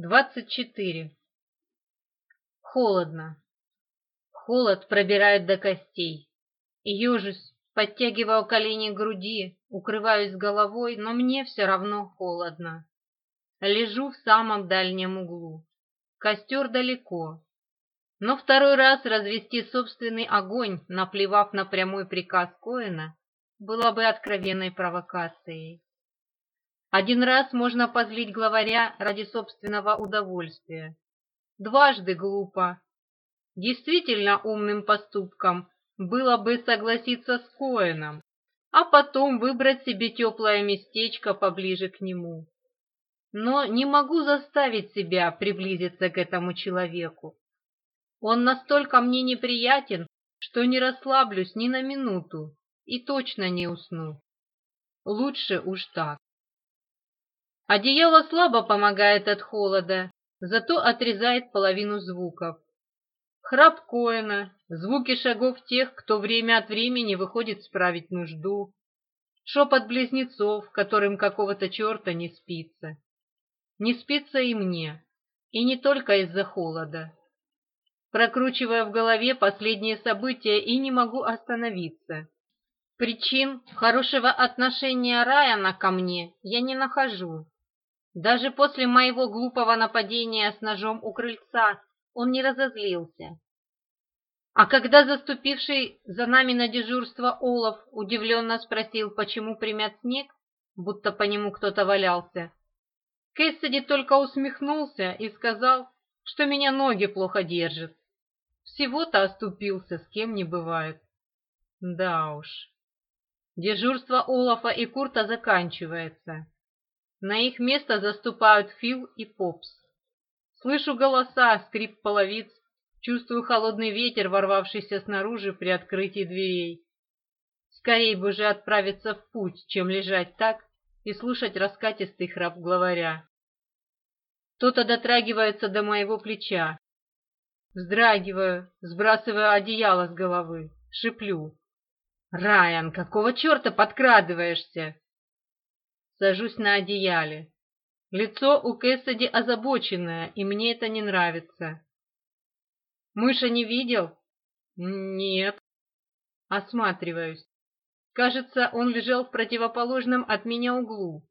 24. Холодно. Холод пробирает до костей. Ежусь, подтягиваю колени к груди, укрываюсь головой, но мне все равно холодно. Лежу в самом дальнем углу. Костер далеко. Но второй раз развести собственный огонь, наплевав на прямой приказ Коэна, было бы откровенной провокацией. Один раз можно позлить главаря ради собственного удовольствия. Дважды глупо. Действительно умным поступком было бы согласиться с Коэном, а потом выбрать себе теплое местечко поближе к нему. Но не могу заставить себя приблизиться к этому человеку. Он настолько мне неприятен, что не расслаблюсь ни на минуту и точно не усну. Лучше уж так. Одеяло слабо помогает от холода, зато отрезает половину звуков. Храп Коэна, звуки шагов тех, кто время от времени выходит справить нужду, шепот близнецов, которым какого-то черта не спится. Не спится и мне, и не только из-за холода. Прокручивая в голове последние события и не могу остановиться. Причин хорошего отношения Райана ко мне я не нахожу. Даже после моего глупого нападения с ножом у крыльца он не разозлился. А когда заступивший за нами на дежурство Олаф удивленно спросил, почему примят снег, будто по нему кто-то валялся, Кэссиди только усмехнулся и сказал, что меня ноги плохо держат. Всего-то оступился, с кем не бывает. Да уж. Дежурство Олафа и Курта заканчивается. На их место заступают Фил и Попс. Слышу голоса, скрип половиц, чувствую холодный ветер, ворвавшийся снаружи при открытии дверей. Скорей бы же отправиться в путь, чем лежать так и слушать раскатистый храп главаря. Кто-то дотрагивается до моего плеча. Вздрагиваю, сбрасываю одеяло с головы, шиплю. «Райан, какого черта подкрадываешься?» сажусь на одеяле. Лицо у Кэссиди озабоченное, и мне это не нравится. Мыша не видел? Нет. Осматриваюсь. Кажется, он лежал в противоположном от меня углу.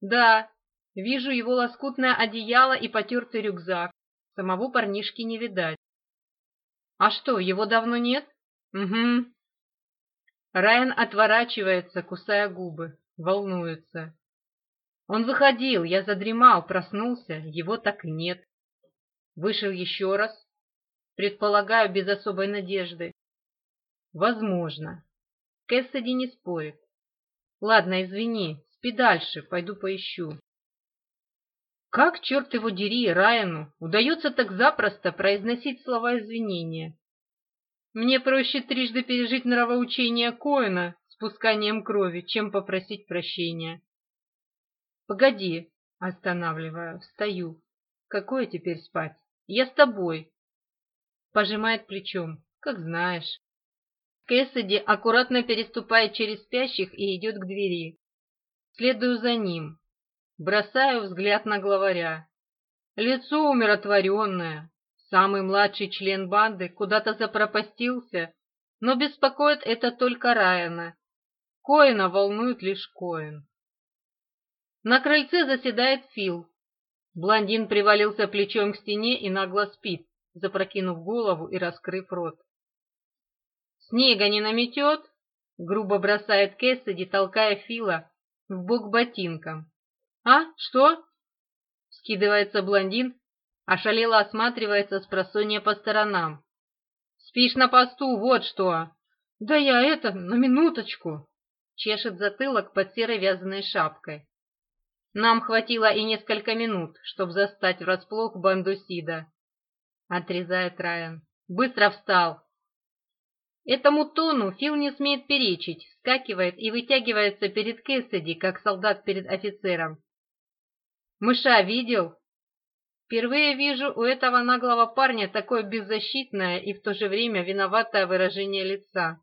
Да, вижу его лоскутное одеяло и потертый рюкзак. Самого парнишки не видать. А что, его давно нет? Угу. Райан отворачивается, кусая губы волнуется. Он выходил, я задремал, проснулся, его так и нет. Вышел еще раз, предполагаю, без особой надежды. Возможно. Кэссиди не спорит. Ладно, извини, спи дальше, пойду поищу. Как, черт его дери, Райану удается так запросто произносить слова извинения? Мне проще трижды пережить нравоучение Коэна, спусканием крови, чем попросить прощения. «Погоди!» — останавливаю, встаю. «Какое теперь спать? Я с тобой!» Пожимает плечом. «Как знаешь». Кэссиди аккуратно переступает через спящих и идет к двери. Следую за ним. Бросаю взгляд на главаря. Лицо умиротворенное. Самый младший член банды куда-то запропастился, но беспокоит это только Райана, Коина волнует лишь Коин. На крыльце заседает Фил. Блондин привалился плечом к стене и нагло спит, запрокинув голову и раскрыв рот. «Снега не наметет?» — грубо бросает Кэссиди, толкая Фила в бок ботинком. «А, что?» — скидывается блондин, ошалело осматривается с просонья по сторонам. «Спишь на посту, вот что!» «Да я это, на минуточку!» чешет затылок под серой вязаной шапкой. Нам хватило и несколько минут, чтобы застать врасплох банду Сида. Отрезает Райан. Быстро встал. Этому тону Фил не смеет перечить, вскакивает и вытягивается перед Кэссиди, как солдат перед офицером. «Мыша видел?» «Впервые вижу у этого наглого парня такое беззащитное и в то же время виноватое выражение лица».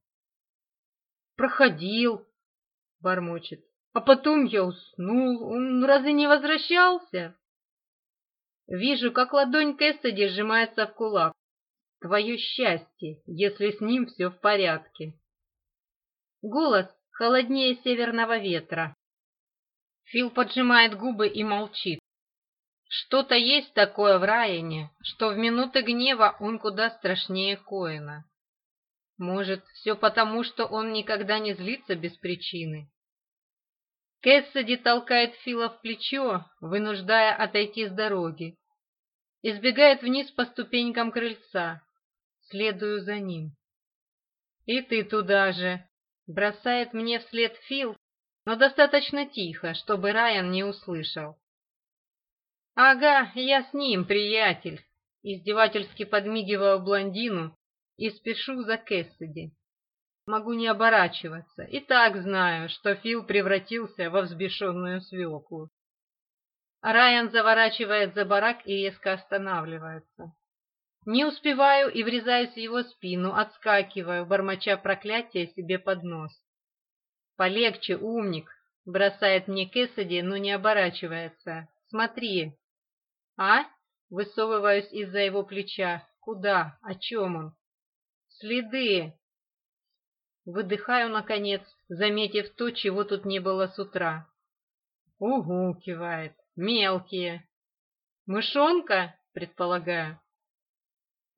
«Проходил», бормочет. А потом я уснул. Он разве не возвращался? Вижу, как ладонь Кэссиди сжимается в кулак. Твое счастье, если с ним все в порядке. Голос холоднее северного ветра. Фил поджимает губы и молчит. Что-то есть такое в Райане, что в минуты гнева он куда страшнее Коэна. Может, все потому, что он никогда не злится без причины. Кэссиди толкает Фила в плечо, вынуждая отойти с дороги. Избегает вниз по ступенькам крыльца. Следую за ним. «И ты туда же!» — бросает мне вслед Фил, но достаточно тихо, чтобы Райан не услышал. «Ага, я с ним, приятель!» — издевательски подмигиваю блондину, и спешу за Кэссиди. Могу не оборачиваться, и так знаю, что Фил превратился во взбешенную свеклу. Райан заворачивает за барак и резко останавливается. Не успеваю и врезаюсь в его спину, отскакиваю, бормоча проклятие себе под нос. «Полегче, умник!» — бросает мне Кэссиди, но не оборачивается. «Смотри!» «А?» — высовываюсь из-за его плеча. «Куда? О чем он?» Следы!» Выдыхаю, наконец, заметив то, чего тут не было с утра. «Угу!» — кивает. «Мелкие!» «Мышонка?» — предполагаю.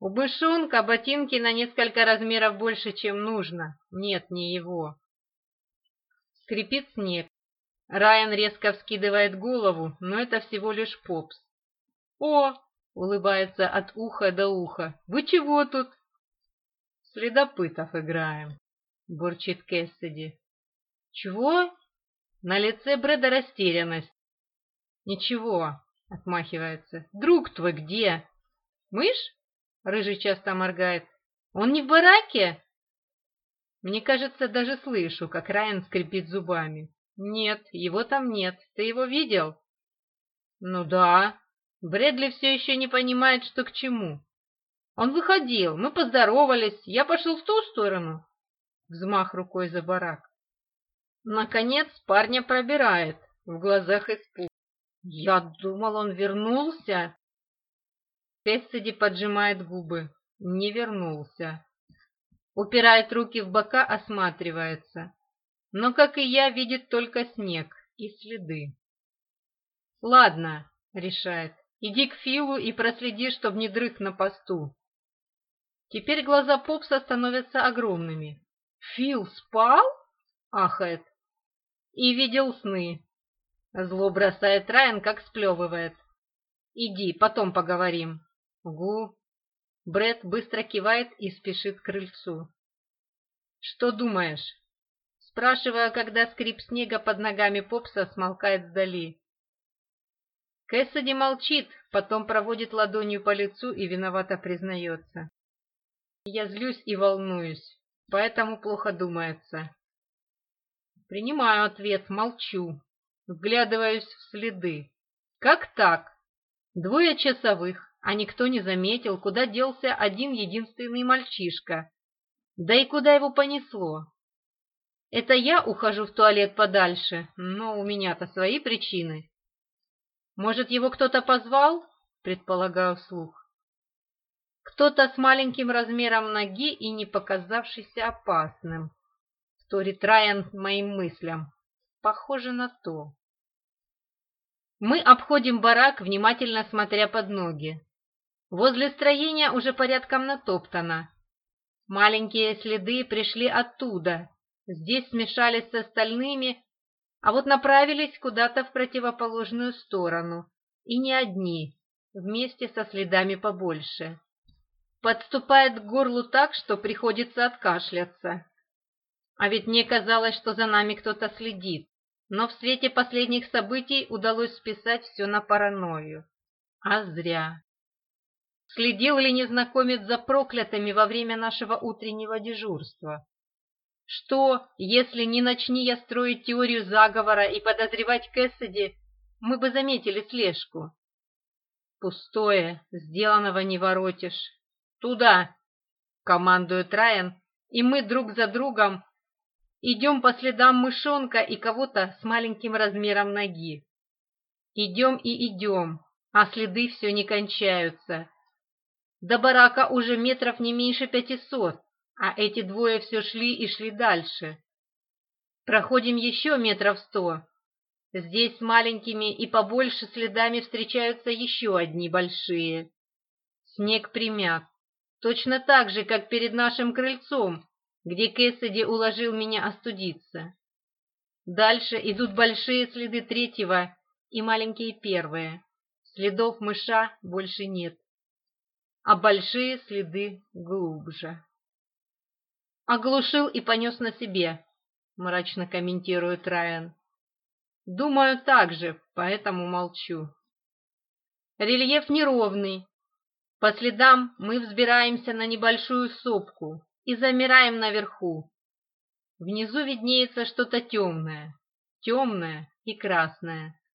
«У мышонка ботинки на несколько размеров больше, чем нужно. Нет, не его». Скрипит снег. Райан резко вскидывает голову, но это всего лишь попс. «О!» — улыбается от уха до уха. «Вы чего тут?» следопытов играем», — бурчит Кэссиди. «Чего?» На лице Брэда растерянность. «Ничего», — отмахивается. «Друг твой где?» «Мышь?» — Рыжий часто моргает. «Он не в бараке?» Мне кажется, даже слышу, как Райан скрипит зубами. «Нет, его там нет. Ты его видел?» «Ну да». Брэдли все еще не понимает, что к чему. Он выходил, мы поздоровались, я пошел в ту сторону. Взмах рукой за барак. Наконец парня пробирает, в глазах испуг. Я думал, он вернулся. Кэссиди поджимает губы. Не вернулся. Упирает руки в бока, осматривается. Но, как и я, видит только снег и следы. «Ладно», — решает, — «иди к Филу и проследи, чтобы не дрых на посту. Теперь глаза Попса становятся огромными. «Фил спал?» — ахает. «И видел сны». Зло бросает Райан, как сплевывает. «Иди, потом поговорим». «Гу». Бред быстро кивает и спешит к крыльцу. «Что думаешь?» Спрашиваю, когда скрип снега под ногами Попса смолкает вдали. Кэссиди молчит, потом проводит ладонью по лицу и виновато признается. Я злюсь и волнуюсь, поэтому плохо думается. Принимаю ответ, молчу, вглядываюсь в следы. Как так? Двое часовых, а никто не заметил, куда делся один единственный мальчишка. Да и куда его понесло? Это я ухожу в туалет подальше, но у меня-то свои причины. Может, его кто-то позвал? Предполагаю вслух. Кто-то с маленьким размером ноги и не показавшийся опасным. Вторит Райан моим мыслям. Похоже на то. Мы обходим барак, внимательно смотря под ноги. Возле строения уже порядком натоптано. Маленькие следы пришли оттуда. Здесь смешались с остальными, а вот направились куда-то в противоположную сторону. И не одни, вместе со следами побольше подступает к горлу так, что приходится откашляться. А ведь мне казалось, что за нами кто-то следит, но в свете последних событий удалось списать все на паранойю. А зря. Следил ли незнакомец за проклятыми во время нашего утреннего дежурства? Что, если не начни я строить теорию заговора и подозревать Кэссиди, мы бы заметили слежку? Пустое, сделанного не воротишь. «Туда!» — командует Райан, и мы друг за другом идем по следам мышонка и кого-то с маленьким размером ноги. Идем и идем, а следы все не кончаются. До барака уже метров не меньше пятисот, а эти двое все шли и шли дальше. Проходим еще метров сто. Здесь с маленькими и побольше следами встречаются еще одни большие. Снег примят точно так же, как перед нашим крыльцом, где Кэссиди уложил меня остудиться. Дальше идут большие следы третьего и маленькие первые. Следов мыша больше нет, а большие следы глубже. «Оглушил и понес на себе», — мрачно комментирует Райан. «Думаю так же, поэтому молчу». Рельеф неровный, по следам мы взбираемся на небольшую сопку и замираем наверху. Внизу виднеется что-то темное, темное и красное.